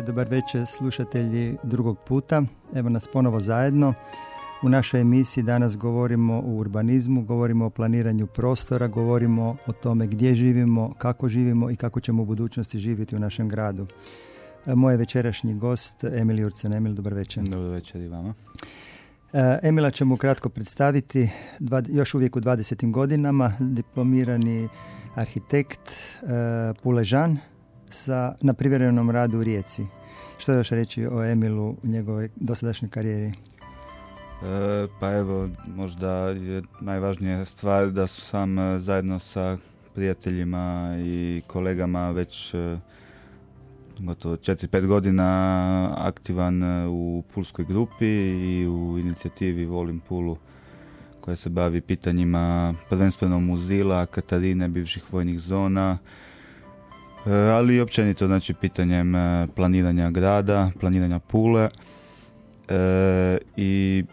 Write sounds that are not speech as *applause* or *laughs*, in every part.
Dobar večer slušatelji drugog puta. Evo nas ponovo zajedno. U našoj emisiji danas govorimo o urbanizmu, govorimo o planiranju prostora, govorimo o tome gdje živimo, kako živimo i kako ćemo u budućnosti živjeti u našem gradu. E, moj večerašnji gost, Emil Jurcen. Emil, dobar večer. Dobar večer i vama. E, Emila ćemo kratko predstaviti, još uvijek u 20. godinama, diplomirani arhitekt e, Puležan sa, na privremenom radu u Rijeci. Što još reći o Emilu u njegovoj dosadašnjoj karijeri? E, pa evo, možda je najvažnija stvar da su sam e, zajedno sa prijateljima i kolegama već e, gotovo 4-5 godina aktivan u Pulskoj grupi i u inicijativi Volim Pulu koja se bavi pitanjima prvenstveno muzila, Katarine, bivših vojnih zona, ali i općenito znači pitanjem planiranja grada, planiranja Pule i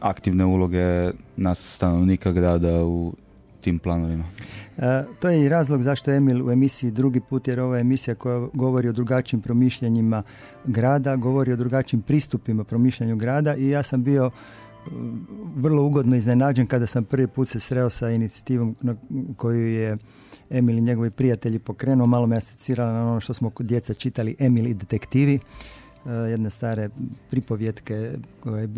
aktivne uloge nas stanovnika grada u tim planovima. E, to je i razlog zašto Emil u emisiji drugi put, jer ova emisija koja govori o drugačijim promišljanjima grada, govori o drugačijim pristupima promišljanju grada i ja sam bio e, vrlo ugodno iznenađen kada sam prvi put se sreo sa inicijativom koju je Emil i njegovi prijatelji pokrenuo. Malo me asocirala na ono što smo kod djeca čitali Emil i detektivi. Eh, jedne stare pripovjetke koje,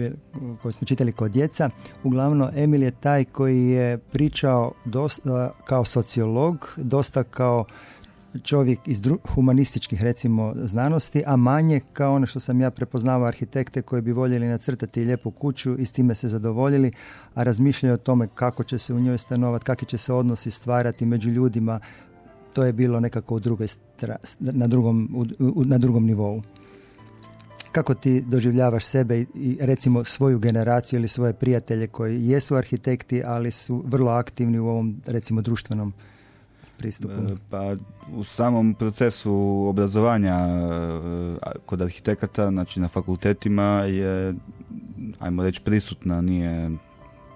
koje smo čitali kod djeca. Uglavnom, Emil je taj koji je pričao dosta, kao sociolog, dosta kao čovjek iz humanističkih recimo znanosti, a manje kao ono što sam ja prepoznavao arhitekte koji bi voljeli nacrtati lijepu kuću i s time se zadovoljili, a razmišljaju o tome kako će se u njoj stanovati, kakvi će se odnosi stvarati među ljudima, to je bilo nekako u drugoj na, drugom, na drugom nivou. Kako ti doživljavaš sebe i recimo svoju generaciju ili svoje prijatelje koji jesu arhitekti, ali su vrlo aktivni u ovom recimo društvenom pristupu? E, pa u samom procesu obrazovanja e, kod arhitekata, znači na fakultetima je, ajmo reći, prisutna, nije,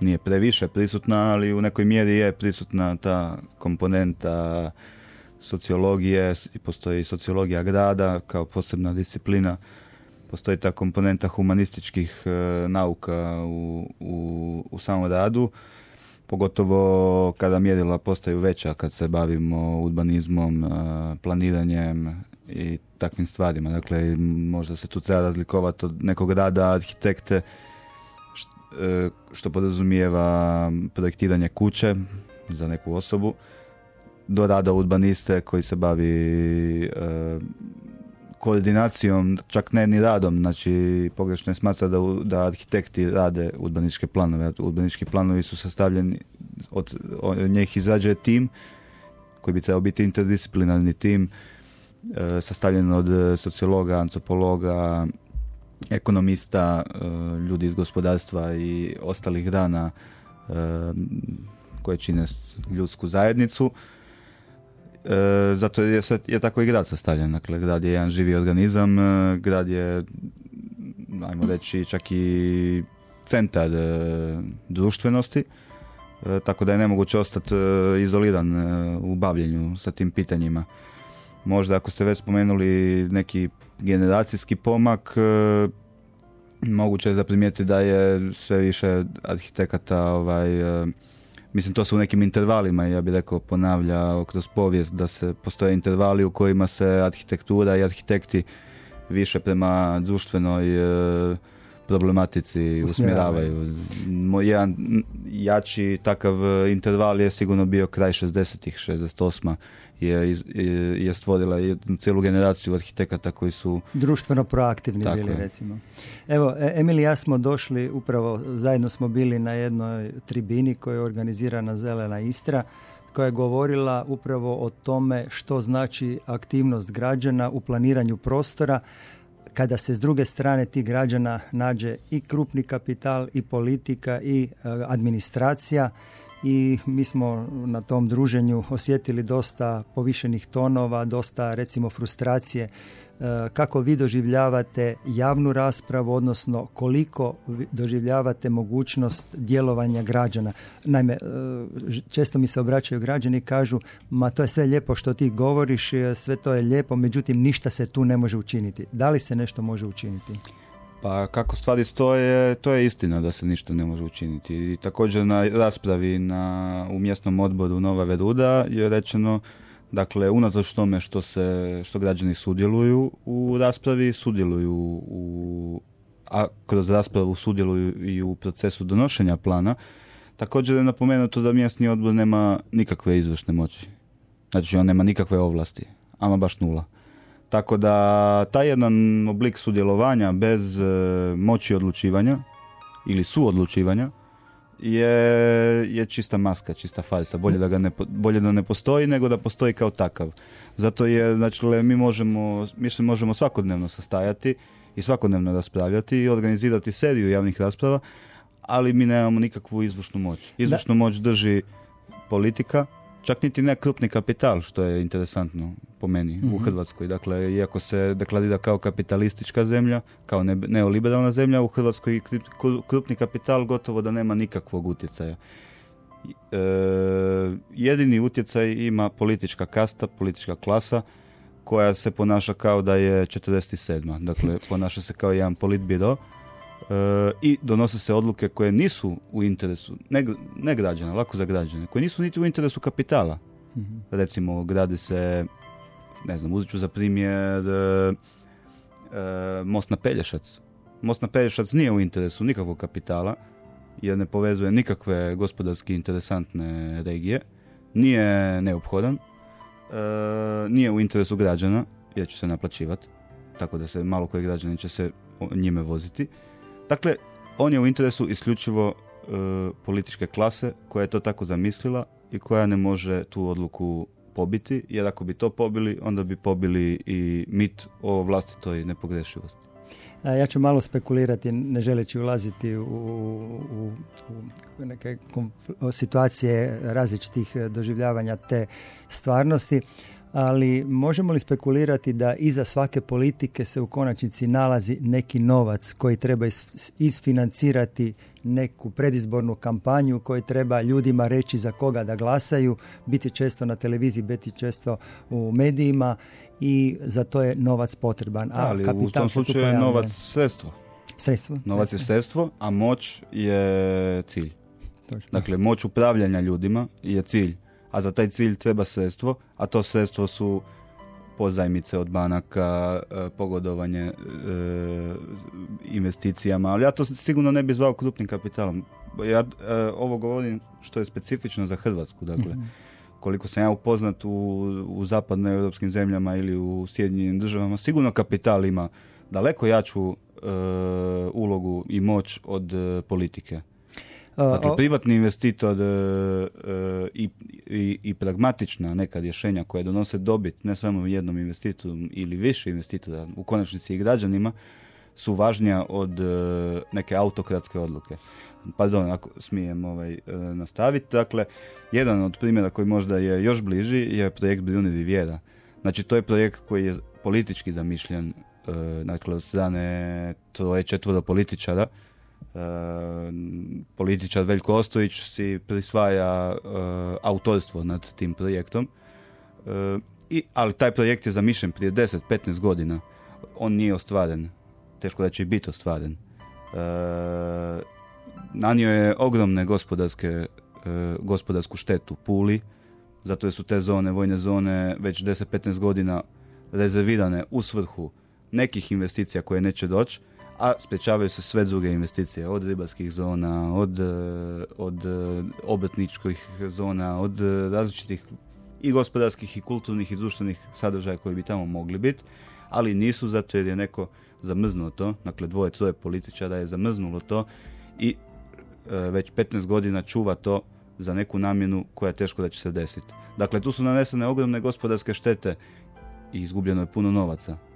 nije previše prisutna, ali u nekoj mjeri je prisutna ta komponenta sociologije, postoji sociologija grada kao posebna disciplina postoji ta komponenta humanističkih e, nauka u, u, u samom radu, pogotovo kada mjerila postaju veća, kad se bavimo urbanizmom, e, planiranjem i takvim stvarima. Dakle, možda se tu treba razlikovati od nekog rada arhitekte, e, što podrazumijeva projektiranje kuće za neku osobu, do rada urbaniste koji se bavi koordinacijom, čak ne ni radom, znači pogrešno je smatra da, da arhitekti rade urbaničke planove. Urbanički planovi su sastavljeni, od, od njih izrađuje tim koji bi trebao biti interdisciplinarni tim, e, sastavljen od sociologa, antropologa, ekonomista, e, ljudi iz gospodarstva i ostalih grana e, koje čine ljudsku zajednicu. E, zato je, je tako i grad sastavljen. Dakle, grad je jedan živi organizam, e, grad je, ajmo reći, čak i centar e, društvenosti, e, tako da je nemoguće ostati izoliran u bavljenju sa tim pitanjima. Možda ako ste već spomenuli neki generacijski pomak, moguće je zaprimijeti da je sve više arhitekata ovaj, mislim to su u nekim intervalima, ja bih rekao ponavlja kroz povijest da se postoje intervali u kojima se arhitektura i arhitekti više prema društvenoj e, problematici usmjeravaju. Jedan jači takav interval je sigurno bio kraj 60-ih, 68 je, je stvorila jednu cijelu generaciju arhitekata koji su... Društveno proaktivni bili, recimo. Evo, e, Emil i ja smo došli, upravo zajedno smo bili na jednoj tribini koja je organizirana Zelena Istra, koja je govorila upravo o tome što znači aktivnost građana u planiranju prostora, kada se s druge strane tih građana nađe i krupni kapital i politika i e, administracija i mi smo na tom druženju osjetili dosta povišenih tonova, dosta recimo frustracije E, kako vi doživljavate javnu raspravu, odnosno koliko doživljavate mogućnost djelovanja građana. Naime, e, često mi se obraćaju građani i kažu, ma to je sve lijepo što ti govoriš, e, sve to je lijepo, međutim ništa se tu ne može učiniti. Da li se nešto može učiniti? Pa kako stvari stoje, to je istina da se ništa ne može učiniti. I također na raspravi na, u mjesnom odboru Nova Veruda je rečeno Dakle, unatoč tome što se, što građani sudjeluju u raspravi, sudjeluju u, a kroz raspravu sudjeluju i u procesu donošenja plana, također je napomenuto da mjesni odbor nema nikakve izvršne moći. Znači, on nema nikakve ovlasti, ama baš nula. Tako da taj jedan oblik sudjelovanja bez e, moći odlučivanja ili suodlučivanja je, je čista maska, čista farsa. Bolje da, ga ne, bolje da ne postoji nego da postoji kao takav. Zato je, znači, mi možemo, mi se možemo svakodnevno sastajati i svakodnevno raspravljati i organizirati seriju javnih rasprava, ali mi nemamo nikakvu izvršnu moć. Izvršnu moć drži politika, čak niti ne krupni kapital, što je interesantno po meni u mhm. Hrvatskoj. Dakle, iako se deklarira kao kapitalistička zemlja, kao neoliberalna zemlja, u Hrvatskoj krupni kapital gotovo da nema nikakvog utjecaja. E, jedini utjecaj ima politička kasta, politička klasa, koja se ponaša kao da je 47. Dakle, ponaša se kao jedan politbiro i donose se odluke koje nisu u interesu, ne, ne građana, lako za građane, koje nisu niti u interesu kapitala. mm Recimo, gradi se, ne znam, uzet ću za primjer e, e, most na Pelješac. Most na Pelješac nije u interesu nikakvog kapitala, jer ne povezuje nikakve gospodarski interesantne regije, nije neophodan, nije u interesu građana, jer će se naplaćivati, tako da se malo koji građani će se njime voziti. Dakle, on je u interesu isključivo e, političke klase koja je to tako zamislila i koja ne može tu odluku pobiti, jer ako bi to pobili, onda bi pobili i mit o vlastitoj nepogrešivosti. Ja ću malo spekulirati, ne želeći ulaziti u, u, u neke situacije različitih doživljavanja te stvarnosti, ali možemo li spekulirati da iza svake politike se u konačnici nalazi neki novac koji treba isfinancirati neku predizbornu kampanju koji treba ljudima reći za koga da glasaju, biti često na televiziji, biti često u medijima i za to je novac potreban. A ali u tom slučaju je novac sredstvo. Sredstvo. Novac je sredstvo, a moć je cilj. Dakle, moć upravljanja ljudima je cilj a za taj cilj treba sredstvo, a to sredstvo su pozajmice od banaka, e, pogodovanje e, investicijama, ali ja to sigurno ne bih zvao krupnim kapitalom. Ja e, ovo govorim što je specifično za Hrvatsku, dakle. Mhm. Koliko sam ja upoznat u, u zapadno europskim zemljama ili u Sjedinjenim državama, sigurno kapital ima daleko jaču ulogu i moć od politike. Dakle, privatni investitor e, e, i, i, i pragmatična neka rješenja koja donose dobit ne samo jednom investitoru ili više investitora, u konačnici i građanima, su važnija od e, neke autokratske odluke. Pardon, ako smijem ovaj, nastaviti. Dakle, jedan od primjera koji možda je još bliži je projekt Bruni Riviera. Znači, to je projekt koji je politički zamišljen dakle, od strane troje četvoro političara političar Veljko Ostojić si prisvaja e, autorstvo nad tim projektom. E, I, ali taj projekt je zamišljen prije 10-15 godina. On nije ostvaren. Teško da će biti ostvaren. Nanio je ogromne gospodarske, gospodarsku štetu Puli, zato su te zone, vojne zone, već 10-15 godina rezervirane u svrhu nekih investicija koje neće doći, a sprečavaju se sve druge investicije, od ribarskih zona, od, e, od e, obrtničkih zona, od različitih i gospodarskih i kulturnih i društvenih sadržaja koji bi tamo mogli biti, ali nisu zato jer je neko zamrznuo to, dakle dvoje, troje političara je zamrznulo to i e, već 15 godina čuva to za neku namjenu koja je teško da će se desiti. Dakle, tu su nanesene ogromne gospodarske štete i izgubljeno je puno novaca.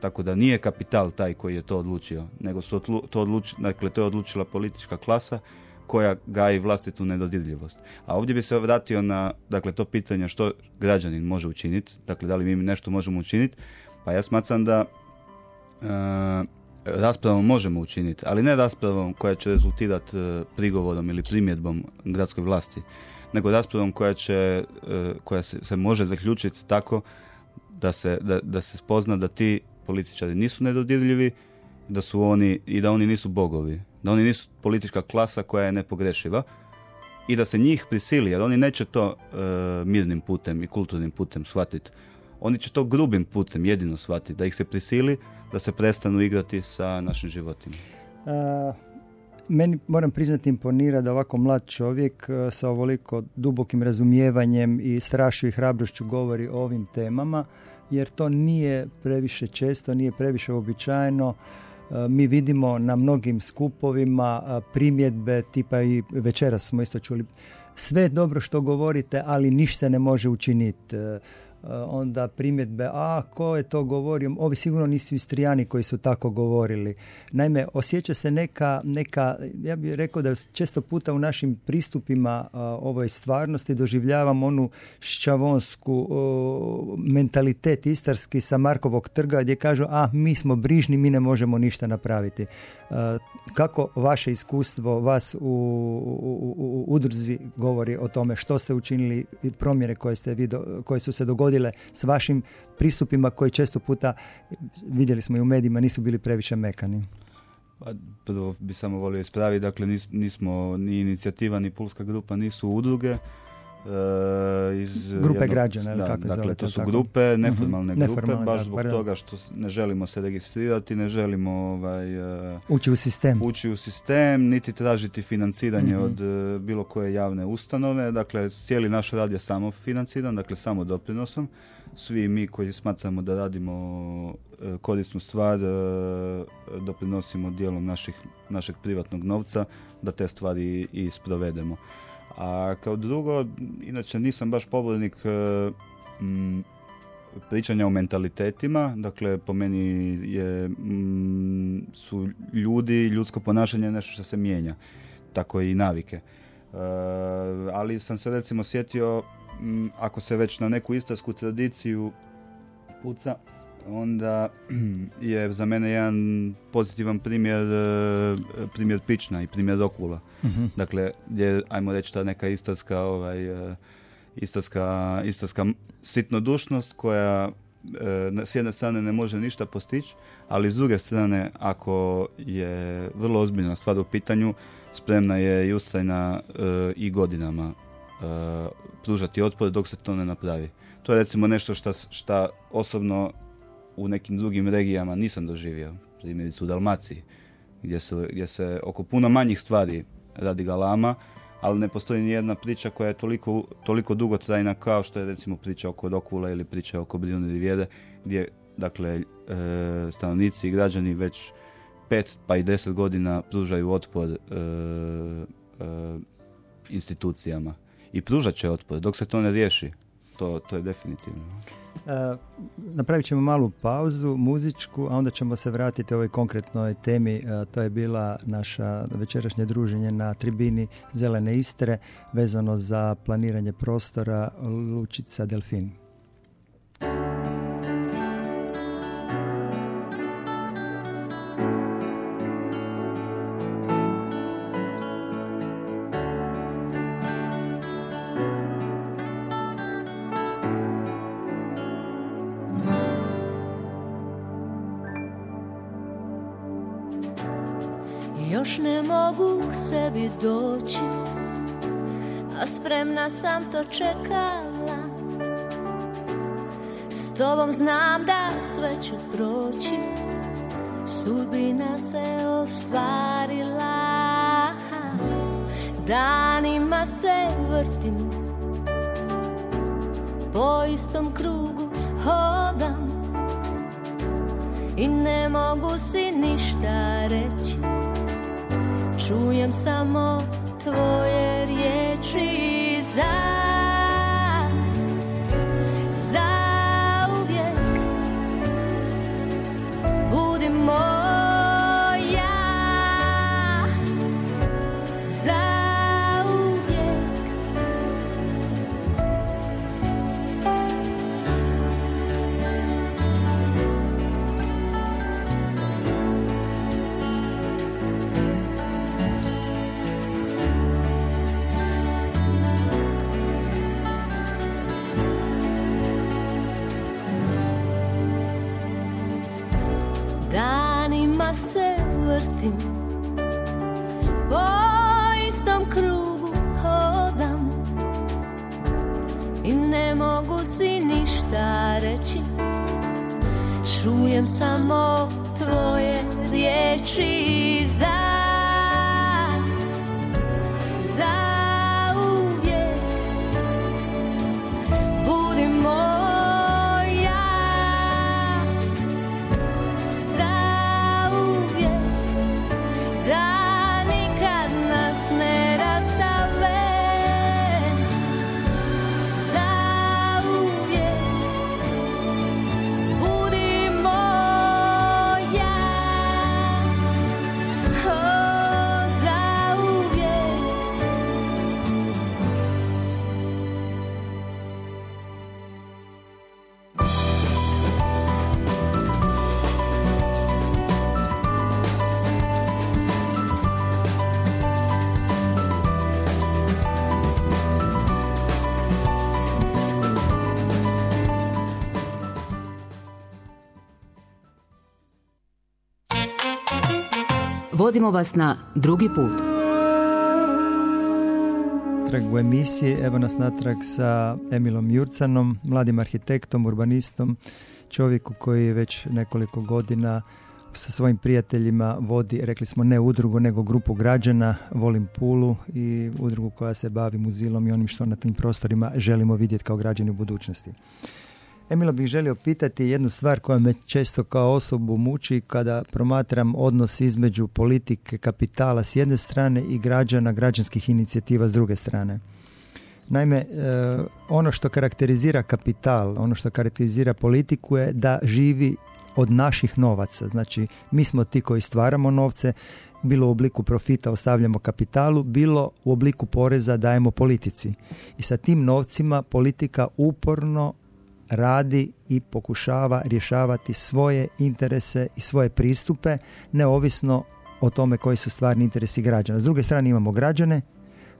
Tako da nije kapital taj koji je to odlučio, nego su to odluči, dakle, to je odlučila politička klasa koja gaji vlastitu nedodirljivost. A ovdje bi se vratio na dakle, to pitanje što građanin može učiniti, dakle da li mi nešto možemo učiniti, pa ja smatram da e, raspravom možemo učiniti, ali ne raspravom koja će rezultirati e, prigovorom ili primjedbom gradskoj vlasti, nego raspravom koja, će, e, koja se, se može zaključiti tako da se, da, da se spozna da ti političari nisu nedodirljivi, da su oni i da oni nisu bogovi, da oni nisu politička klasa koja je nepogrešiva i da se njih prisili, jer oni neće to e, mirnim putem i kulturnim putem shvatiti. Oni će to grubim putem jedino shvatiti, da ih se prisili da se prestanu igrati sa našim životima. Uh, meni moram priznati imponira da ovako mlad čovjek e, sa ovoliko dubokim razumijevanjem i strašću i hrabrošću govori o ovim temama, jer to nije previše često, nije previše običajno. E, mi vidimo na mnogim skupovima primjedbe, tipa i večeras smo isto čuli, sve dobro što govorite, ali ništa se ne može učiniti onda primjedbe, a ko je to govorio, ovi sigurno nisu istrijani koji su tako govorili. Naime, osjeća se neka, neka ja bih rekao da često puta u našim pristupima a, ovoj stvarnosti doživljavam onu šćavonsku mentalitet istarski sa Markovog trga gdje kažu, a mi smo brižni, mi ne možemo ništa napraviti. kako vaše iskustvo, vas u, u, u, udruzi govori o tome što ste učinili i promjene koje, ste vi koje su se dogodile s vašim pristupima koji često puta, vidjeli smo i u medijima, nisu bili previše mekani? Pa, prvo bi samo volio ispraviti, dakle nismo ni inicijativa ni Pulska grupa nisu udruge, iz grupe građana ili kako dakle to su grupe mhm. neformalne grupe baš zbog toga što ne želimo se registrirati ne želimo ovaj uh, ući u sistem. ući u sistem niti tražiti financiranje mhm. od uh, bilo koje javne ustanove. Dakle cijeli naš rad je samo financiran dakle samo doprinosom svi mi koji smatramo da radimo korisnu stvar doprinosimo dijelom naših, našeg privatnog novca da te stvari i sprovedemo a kao drugo, inače nisam baš pobornik e, pričanja o mentalitetima, dakle po meni je, su ljudi, ljudsko ponašanje nešto što se mijenja, tako i navike. E, ali sam se recimo sjetio, ako se već na neku istarsku tradiciju puca, onda *clears throat* je za mene jedan pozitivan primjer e, primjer Pična i primjer Okula. uh Dakle, gdje, ajmo reći, ta neka istarska ovaj, e, istarska, istarska sitnodušnost koja e, s jedne strane ne može ništa postići, ali s druge strane, ako je vrlo ozbiljna stvar u pitanju, spremna je i ustrajna i godinama pružati otpor dok se to ne napravi. To je recimo nešto što osobno u nekim drugim regijama nisam doživio, primjerice u Dalmaciji, gdje se, gdje se oko puno manjih stvari radi galama, ali ne postoji ni jedna priča koja je toliko, toliko dugotrajna kao što je recimo priča oko Rokula ili priča oko Brijune rivijede, gdje dakle e, stanovnici i građani već pet pa i deset godina pružaju otpor e, e, institucijama. I pružat će otpor. Dok se to ne riješi to, to je definitivno napravit ćemo malu pauzu muzičku, a onda ćemo se vratiti ovoj konkretnoj temi. To je bila naša večerašnje druženje na tribini Zelene Istre vezano za planiranje prostora Lučica Delfin. Doći A spremna sam to čekala. S tobom znam da sve ću proći Sudbina se ostvarila. Danima se vrtim Po istom krugu hodam I ne mogu si ništa reći Čujem samo tvoje Vodimo vas na drugi put. Natrag u emisiji, evo nas natrag sa Emilom Jurcanom, mladim arhitektom, urbanistom, čovjeku koji već nekoliko godina sa svojim prijateljima vodi, rekli smo ne udrugu, nego grupu građana, Volim Pulu i udrugu koja se bavi muzilom i onim što na tim prostorima želimo vidjeti kao građani u budućnosti. Emila bih želio pitati jednu stvar koja me često kao osobu muči kada promatram odnos između politike, kapitala s jedne strane i građana, građanskih inicijativa s druge strane. Naime, e, ono što karakterizira kapital, ono što karakterizira politiku je da živi od naših novaca. Znači, mi smo ti koji stvaramo novce, bilo u obliku profita ostavljamo kapitalu, bilo u obliku poreza dajemo politici. I sa tim novcima politika uporno radi i pokušava rješavati svoje interese i svoje pristupe neovisno o tome koji su stvarni interesi građana. S druge strane imamo građane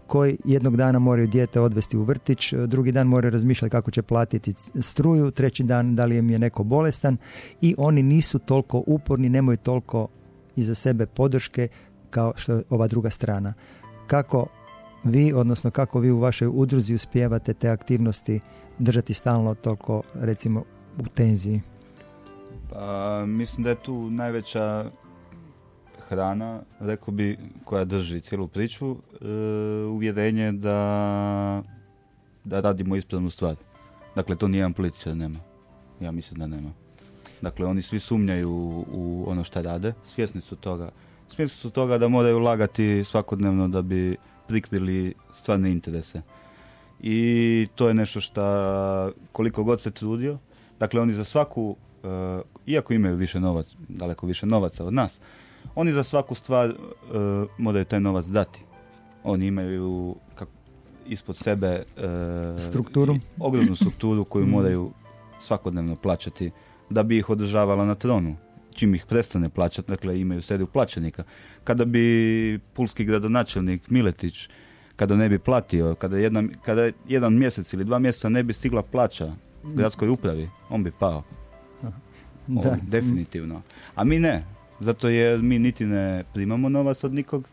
koji jednog dana moraju dijete odvesti u vrtić, drugi dan moraju razmišljati kako će platiti struju, treći dan da li im je neko bolestan i oni nisu toliko uporni, nemaju toliko iza sebe podrške kao što je ova druga strana. Kako vi, odnosno kako vi u vašoj udruzi uspijevate te aktivnosti držati stalno toliko, recimo, u tenziji? Pa, mislim da je tu najveća hrana, rekao bi, koja drži cijelu priču, e, uvjerenje da, da radimo ispravnu stvar. Dakle, to nijedan političar nema. Ja mislim da nema. Dakle, oni svi sumnjaju u ono što rade, svjesni su toga. Svjesni su toga da moraju lagati svakodnevno da bi prikrili stvarne interese. I to je nešto što koliko god se trudio, dakle oni za svaku, e, iako imaju više novac, daleko više novaca od nas, oni za svaku stvar e, moraju taj novac dati. Oni imaju kak, ispod sebe e, Strukturu. ogromnu strukturu koju Mm. moraju svakodnevno plaćati da bi ih održavala na tronu. Čim ih prestane plaćati, dakle imaju seriju plaćenika. Kada bi pulski gradonačelnik Miletić kada ne bi platio, kada, jedna, kada jedan mjesec ili dva mjeseca ne bi stigla plaća gradskoj upravi, on bi pao. Da. On, definitivno. A mi ne, zato jer mi niti ne primamo novac od nikog,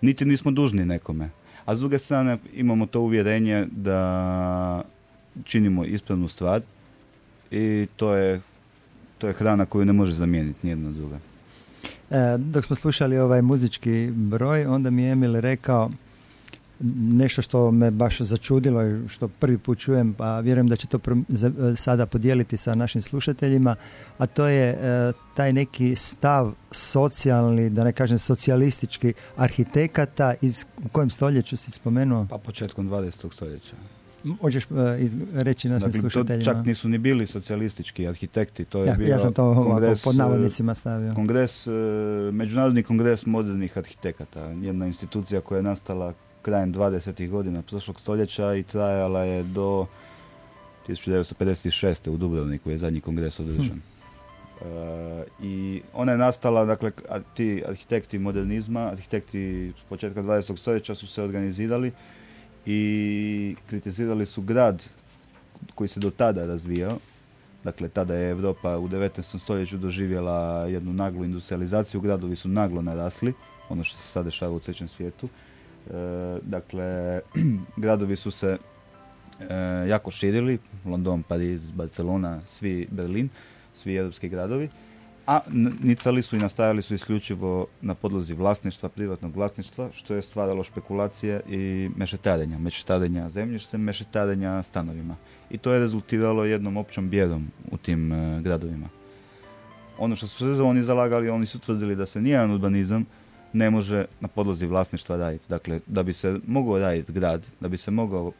niti nismo dužni nekome. A s druge strane imamo to uvjerenje da činimo ispravnu stvar i to je, to je hrana koju ne može zamijeniti nijedna druga. E, dok smo slušali ovaj muzički broj, onda mi je Emil rekao nešto što me baš začudilo i što prvi put čujem, pa vjerujem da će to sada podijeliti sa našim slušateljima, a to je e, taj neki stav socijalni, da ne kažem socijalistički arhitekata iz u kojem stoljeću si spomenuo? Pa početkom 20. stoljeća. Možeš e, iz- reći našim Dakle, to slušateljima? čak nisu ni bili socijalistički arhitekti, to je ja, bio ja sam to kongres, pod e, navodnicima stavio. Kongres, e, Međunarodni kongres modernih arhitekata, jedna institucija koja je nastala krajem 20. godina prošlog stoljeća i trajala je do 1956. u Dubrovniku je zadnji kongres održan. E, I ona je nastala, dakle, ti arhitekti modernizma, arhitekti s početka 20. stoljeća su se organizirali i kritizirali su grad koji se do tada razvijao Dakle, tada je Europa u 19. stoljeću doživjela jednu naglu industrializaciju, gradovi su naglo narasli, ono što se sad dešava u trećem svijetu. E, dakle, *clears throat* gradovi su se e, jako širili, London, Pariz, Barcelona, svi Berlin, svi europski gradovi, a nicali su i nastajali su isključivo na podlozi vlasništva, privatnog vlasništva, što je stvaralo špekulacije i mešetarenja, mešetarenja zemljištem, mešetarenja stanovima. I to je rezultiralo jednom općom bijedom u tim e, gradovima. Ono što su se oni zalagali, oni su tvrdili da se nijedan urbanizam ne može na podlozi vlasništva raditi. Dakle, da bi se mogao raditi grad, da bi se mogao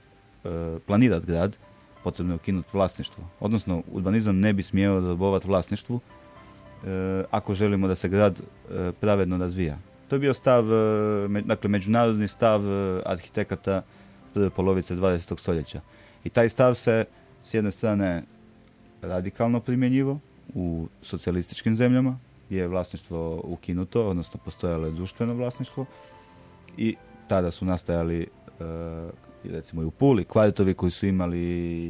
e, planirati grad, potrebno je ukinuti vlasništvo. Odnosno, urbanizam ne bi smio robovati vlasništvu e, ako želimo da se grad e, pravedno razvija. To je bio stav, e, me- dakle, međunarodni stav e, arhitekata prve polovice 20. stoljeća. I taj stav se s jedne strane radikalno primjenjivo u socijalističkim zemljama, je vlasništvo ukinuto, odnosno postojalo je društveno vlasništvo i tada su nastajali e, recimo i u Puli kvartovi koji su imali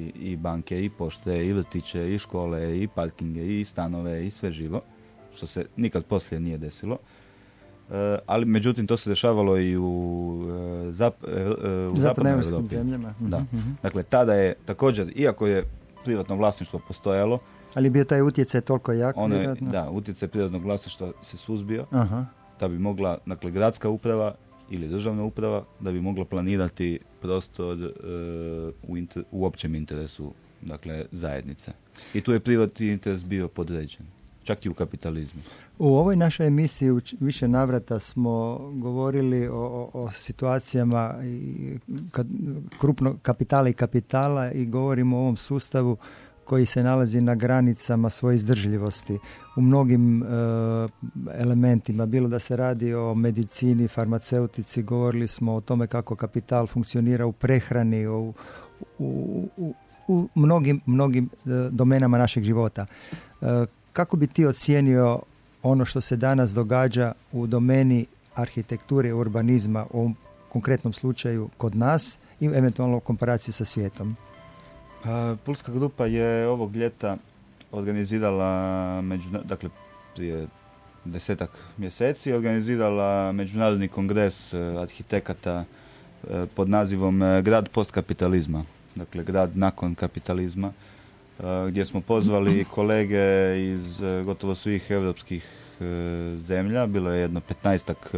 i banke, i pošte, i vrtiće, i škole, i parkinge, i stanove, i sve živo, što se nikad poslije nije desilo. E, ali međutim to se dešavalo i u, e, zap, e, u zapadnoj zapadnoevropskim Europi. zemljama. Da. Mhm. Dakle, tada je također, iako je privatno vlasništvo postojalo, Ali bio taj utjecaj toliko jak, ono je, da, utjecaj privatnog vlasništva se suzbio, Aha. da bi mogla, dakle, gradska uprava ili državna uprava, da bi mogla planirati prostor e, u, inter- u općem interesu, dakle, zajednice. I tu je privatni interes bio podređen, čak i u kapitalizmu. U ovoj našoj emisiji u više navrata smo govorili o, o, o situacijama i kad, krupnog kapitala i kapitala i govorimo o ovom sustavu koji se nalazi na granicama svoje izdržljivosti u mnogim e, elementima, bilo da se radi o medicini, farmaceutici, govorili smo o tome kako kapital funkcionira u prehrani, u, u, u, u mnogim, mnogim e, domenama našeg života. E, kako bi ti ocijenio ono što se danas događa u domeni arhitekture i urbanizma u konkretnom slučaju kod nas i eventualno u komparaciji sa svijetom? Pulska grupa je ovog ljeta organizirala, međuna, dakle, prije desetak mjeseci, organizirala međunarodni kongres e, arhitekata e, pod nazivom e, Grad postkapitalizma, dakle grad nakon kapitalizma, gdje smo pozvali *clears throat* kolege iz gotovo svih europskih zemlja, bilo je jedno petnaestak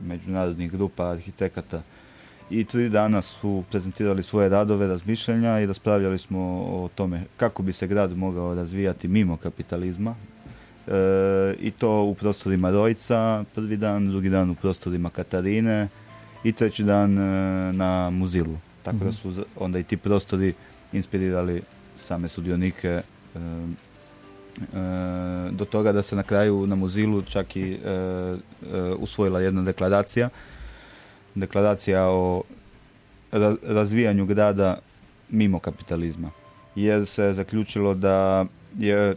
međunarodnih grupa arhitekata i tri dana su prezentirali svoje radove, razmišljanja i raspravljali smo o tome kako bi se grad mogao razvijati mimo kapitalizma. E, I to u prostorima Rojca prvi dan, drugi dan u prostorima Katarine i treći dan e, na Muzilu. Tako da su za- onda i ti prostori inspirirali same sudionike e, e, do toga da se na kraju na Muzilu čak i e, e, usvojila jedna deklaracija deklaracija o ra- razvijanju grada mimo kapitalizma. Jer se zaključilo da je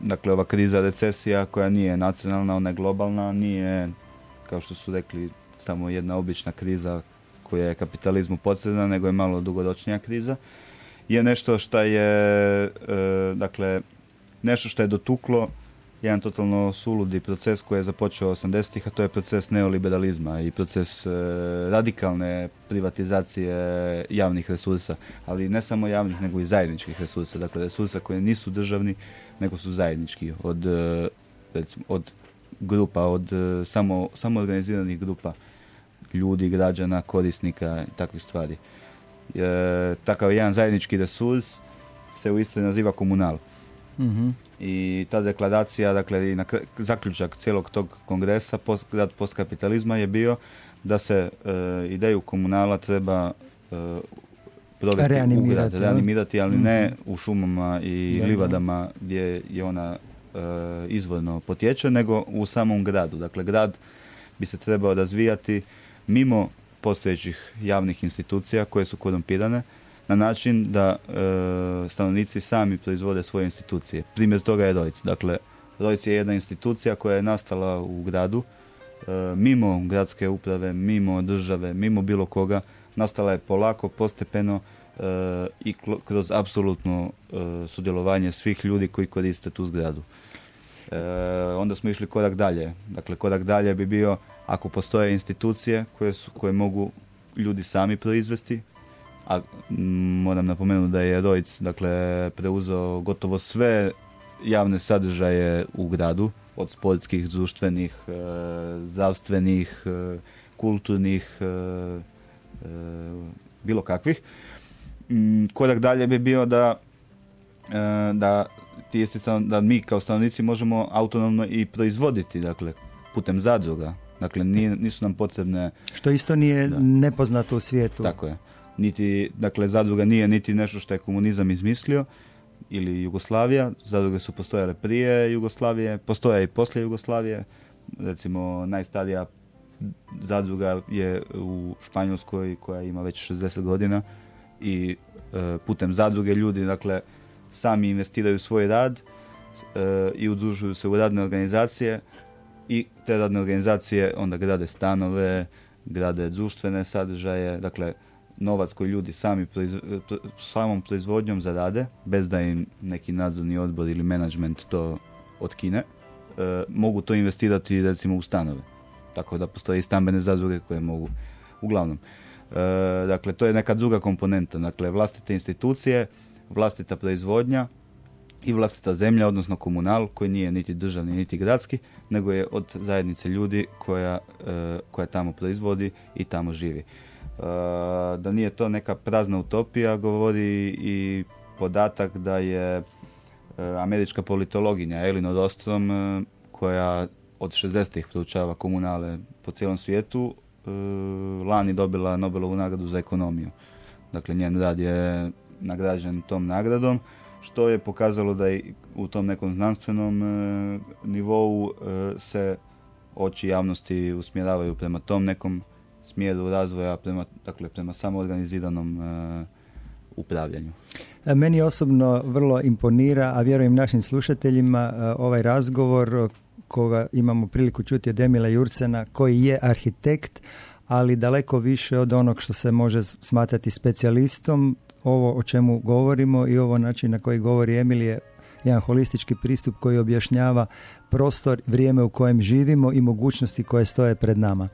dakle ova kriza recesija koja nije nacionalna, ona je globalna, nije kao što su rekli samo jedna obična kriza koja je kapitalizmu potrebna, nego je malo dugoročnija kriza, je nešto što je e, dakle nešto što je dotuklo jedan totalno suludi proces koji je započeo 80-ih, a to je proces neoliberalizma i proces e, radikalne privatizacije javnih resursa, ali ne samo javnih, nego i zajedničkih resursa, dakle resursa koji nisu državni, nego su zajednički od, e, recimo, od grupa, od e, samo, samo organiziranih grupa ljudi, građana, korisnika i takvih stvari. E, takav jedan zajednički resurs se u Istri naziva komunal. Mhm. I ta deklaracija, dakle, i na zaključak cijelog tog kongresa post, postkapitalizma je bio da se e, ideju komunala treba e, provesti u Reanimirati, grad, jel? reanimirati, ali ne Mhm. u šumama i da. livadama gdje je ona e, izvorno potječe, nego u samom gradu. Dakle, grad bi se trebao razvijati mimo postojećih javnih institucija koje su korumpirane, na način da e, stanovnici sami proizvode svoje institucije. Primjer toga je Rojc. Dakle, Rojc je jedna institucija koja je nastala u gradu, e, mimo gradske uprave, mimo države, mimo bilo koga, nastala je polako, postepeno, e, i kroz apsolutno e, sudjelovanje svih ljudi koji koriste tu zgradu. E, onda smo išli korak dalje. Dakle, korak dalje bi bio ako postoje institucije koje, su, koje mogu ljudi sami proizvesti, a m, moram napomenuti da je Rojc dakle, preuzeo gotovo sve javne sadržaje u gradu, od sportskih, društvenih, e, zdravstvenih, e, kulturnih, e, e, bilo kakvih. Mm, Korak dalje bi bio da e, da ti da mi kao stanovnici možemo autonomno i proizvoditi, dakle, putem zadruga. Dakle, nisu nam potrebne Što isto nije Da. nepoznato u svijetu. tako je. Niti, dakle, zadruga nije niti nešto što je komunizam izmislio ili Jugoslavija. Zadruge su postojale prije Jugoslavije, postoje i poslije Jugoslavije. Recimo, najstarija zadruga je u Španjolskoj koja ima već 60 godina i e, putem zadruge ljudi, dakle, sami investiraju svoj rad e, i udružuju se u radne organizacije i te radne organizacije onda grade stanove, grade društvene sadržaje, dakle novac koji ljudi sami pro- samom proizvodnjom zarade, bez da im neki nadzorni odbor ili menadžment to otkine, e, mogu to investirati recimo u stanove. Tako da postoje i stambene zadruge koje mogu. Uglavnom, e, dakle to je neka druga komponenta, dakle vlastite institucije, vlastita proizvodnja, i vlastita zemlja, odnosno komunal, koji nije niti državni, niti gradski, nego je od zajednice ljudi koja, e, koja tamo proizvodi i tamo živi. E, da nije to neka prazna utopija, govori i podatak da je e, američka politologinja Elinor Ostrom, e, koja od 60-ih proučava komunale po cijelom svijetu, lani dobila Nobelovu nagradu za ekonomiju. Dakle, njen rad je nagrađen tom nagradom, što je pokazalo da i u tom nekom znanstvenom nivou se oči javnosti usmjeravaju prema tom nekom smjeru razvoja, prema, dakle, prema samoorganiziranom e, upravljanju. E, Meni osobno vrlo imponira, a vjerujem našim slušateljima, e, ovaj razgovor e, koga imamo priliku čuti od Emila Jurcena, koji je arhitekt, ali daleko više od onog što se može smatrati specijalistom. Ovo o čemu govorimo i ovo način na koji govori Emil je jedan holistički pristup koji objašnjava prostor, vrijeme u kojem živimo i mogućnosti koje stoje pred nama.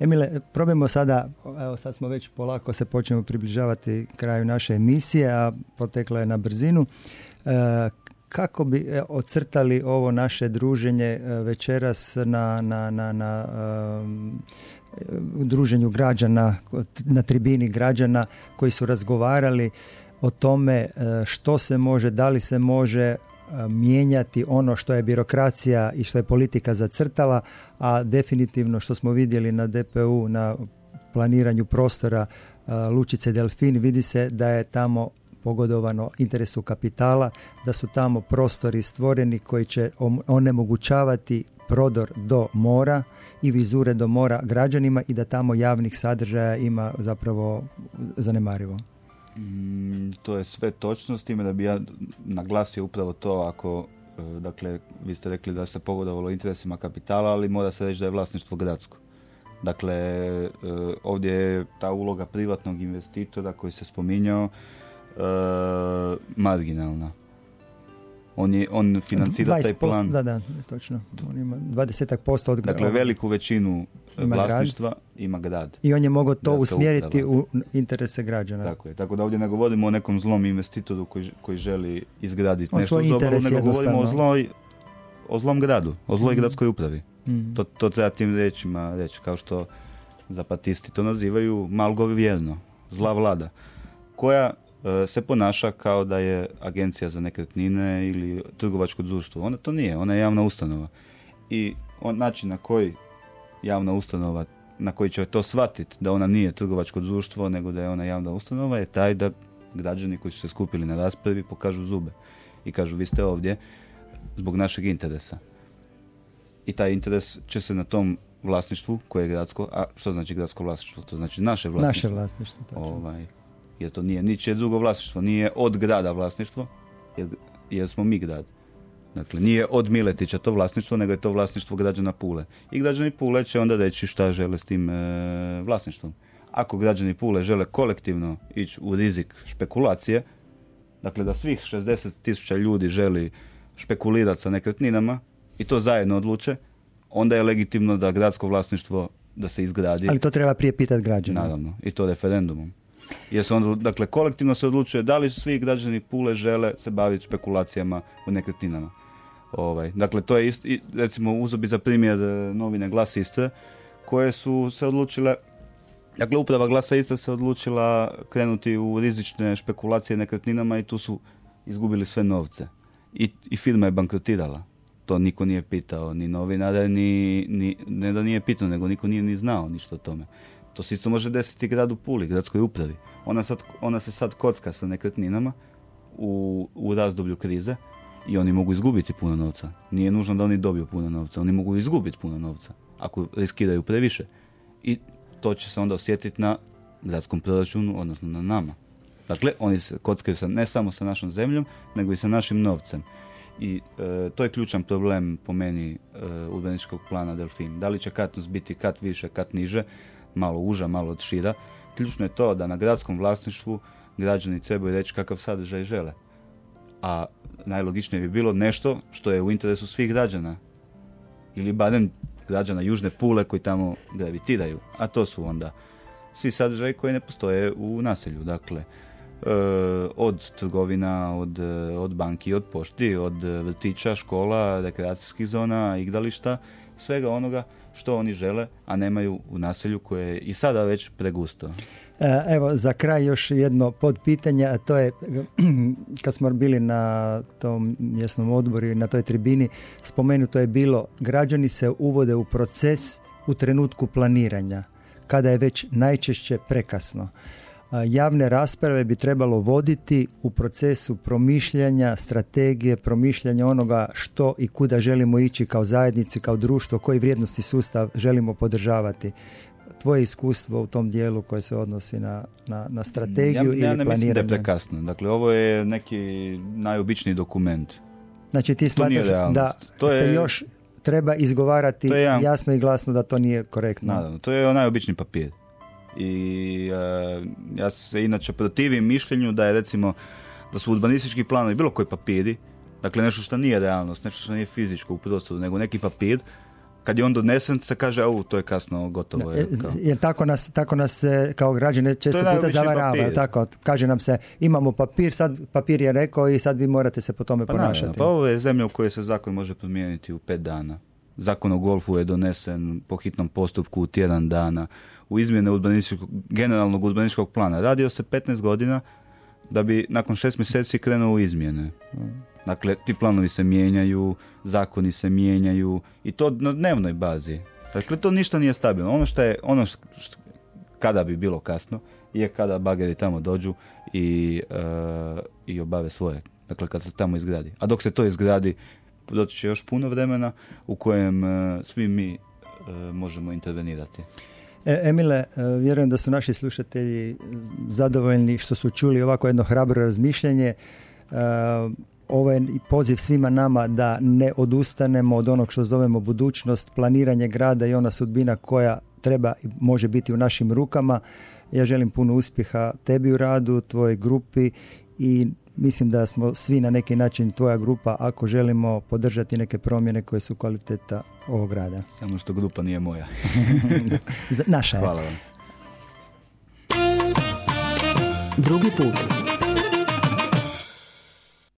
Emile, probajmo sada, evo sad smo već polako se počnemo približavati kraju naše emisije, a potekla je na brzinu. E, kako bi e, ocrtali ovo naše druženje e, večeras na, na, na, na um, druženju građana, na tribini građana koji su razgovarali o tome e, što se može, da li se može e, mijenjati ono što je birokracija i što je politika zacrtala, a definitivno što smo vidjeli na DPU, na planiranju prostora e, Lučice Delfin, vidi se da je tamo pogodovano interesu kapitala, da su tamo prostori stvoreni koji će onemogućavati prodor do mora i vizure do mora građanima i da tamo javnih sadržaja ima zapravo zanemarivo. Mm, to je sve točno, s time da bi ja naglasio upravo to ako, e, dakle, vi ste rekli da se pogodovalo interesima kapitala, ali mora se reći da je vlasništvo gradsko. Dakle, e, ovdje je ta uloga privatnog investitora koji se spominjao e, marginalna. On, je, on financira taj 20%, plan. Da, da, točno. On ima 20 posto od Dakle, veliku većinu Ima grad. vlasništva ima grad. I on je mogao to usmjeriti uprava. u interese građana. Tako je. Tako da ovdje ne govorimo o nekom zlom investitoru koji, koji želi izgraditi On nešto uz obalu, nego govorimo o, zloj, o zlom gradu, o zloj Mhm. gradskoj upravi. Mm. To, to treba tim riječima reći, kao što zapatisti to nazivaju malgovjerno, zla vlada, koja e, se ponaša kao da je agencija za nekretnine ili trgovačko društvo. Ona to nije, ona je javna ustanova. I on, način na koji javna ustanova, na koji će to shvatiti da ona nije trgovačko društvo, nego da je ona javna ustanova, je taj da građani koji su se skupili na raspravi pokažu zube i kažu vi ste ovdje zbog našeg interesa. I taj interes će se na tom vlasništvu koje je gradsko, a što znači gradsko vlasništvo? To znači naše Naše vlasništvo. vlasništvo. točno. Ovaj, jer to nije ničije drugo vlasništvo, nije od grada vlasništvo, jer, jer smo mi grad. Dakle, nije od Miletića to vlasništvo, nego je to vlasništvo građana Pule. I građani Pule će onda reći šta žele s tim e, vlasništvom. ako građani Pule žele kolektivno ići u rizik špekulacije, dakle da svih 60 tisuća ljudi želi špekulirati sa nekretninama i to zajedno odluče, onda je legitimno da gradsko vlasništvo da se izgradi. Ali to treba prije pitati građana. Naravno, i to referendumom. Jer se onda, dakle, kolektivno se odlučuje da li svi građani Pule žele se baviti špekulacijama u nekretninama. Ovaj, dakle, to je isto, recimo, uzo bi za primjer e, novine Glas Istre, koje su se odlučile, dakle, uprava Glasa Istre se odlučila krenuti u rizične špekulacije nekretninama i tu su izgubili sve novce. I, i firma je bankrotirala. To niko nije pitao, ni novinare, ni, ni, ne da nije pitao, nego niko nije ni znao ništa o tome. To se isto može desiti gradu Puli, gradskoj upravi. Ona, sad, ona se sad kocka sa nekretninama u, u razdoblju krize i oni mogu izgubiti puno novca. Nije nužno da oni dobiju puno novca, oni mogu izgubiti puno novca ako riskiraju previše. I to će se onda osjetiti na gradskom proračunu, odnosno na nama. Dakle, oni se kockaju sa, ne samo sa našom zemljom, nego i sa našim novcem. I e, to je ključan problem po meni e, urbanističkog plana Delfin. Da li će katnost biti kat više, kat niže, malo uža, malo šira. Ključno je to da na gradskom vlasništvu građani trebaju reći kakav sadržaj žele. A najlogičnije bi bilo nešto što je u interesu svih građana. Ili barem građana Južne Pule koji tamo gravitiraju. A to su onda svi sadržaji koji ne postoje u naselju. Dakle, e, od trgovina, od, od banki, od pošti, od vrtića, škola, rekreacijskih zona, igrališta, svega onoga što oni žele, a nemaju u naselju koje je i sada već pregusto. E, Evo, za kraj još jedno podpitanje, a to je, *clears throat* kad smo bili na tom mjesnom odboru i na toj tribini, spomenuto je bilo, građani se uvode u proces u trenutku planiranja, kada je već najčešće prekasno. Javne rasprave bi trebalo voditi u procesu promišljanja, strategije, promišljanja onoga što i kuda želimo ići kao zajednici, kao društvo, koji vrijednosti sustav želimo podržavati. Tvoje iskustvo u tom dijelu koje se odnosi na, na, na strategiju ja, ja ili ne mislim da je prekasno. Dakle, ovo je neki najobičniji dokument. Znači ti smatraš da To je- se još treba izgovarati To je jedan- jasno i glasno da to nije korektno. Naravno, to je najobičniji papir. I e, ja se inače protivim mišljenju da je recimo da su urbanistički planovi bilo koji papiri, dakle nešto što nije realnost, nešto što nije fizičko u prostoru, nego neki papir, kad je on donesen se kaže, au, to je kasno, gotovo je. E, kao. Jer tako nas, tako nas se kao građane često puta papir. Tako, kaže nam se imamo papir, sad papir je rekao i sad vi morate se po tome Pa, naravno, ponašati. pa ovo je zemlja u kojoj se zakon može promijeniti u pet dana. Zakon o golfu je donesen po hitnom postupku u tjedan dana. U izmjene urbanističkog, generalnog urbanističkog plana. Radio se 15 godina da bi nakon šest mjeseci krenuo u izmjene. Dakle, ti planovi se mijenjaju, zakoni se mijenjaju i to na dnevnoj bazi. Dakle, to ništa nije stabilno. Ono što je, ono što, što- kada bi bilo kasno, je kada bageri tamo dođu i, e, i obave svoje. Dakle, kad se tamo izgradi. A dok se to izgradi, doći će još puno vremena u kojem e, svi mi e, možemo intervenirati. E, Emile, e, vjerujem da su naši slušatelji zadovoljni što su čuli ovako jedno hrabro razmišljanje. E, Ovo je poziv svima nama da ne odustanemo od onog što zovemo budućnost, planiranje grada i ona sudbina koja treba i može biti u našim rukama. Ja želim puno uspjeha tebi u radu, tvojoj grupi i mislim da smo svi na neki način tvoja grupa ako želimo podržati neke promjene koje su kvaliteta ovog grada. Samo što grupa nije moja. *laughs* Naša je. Hvala vam. Drugi put.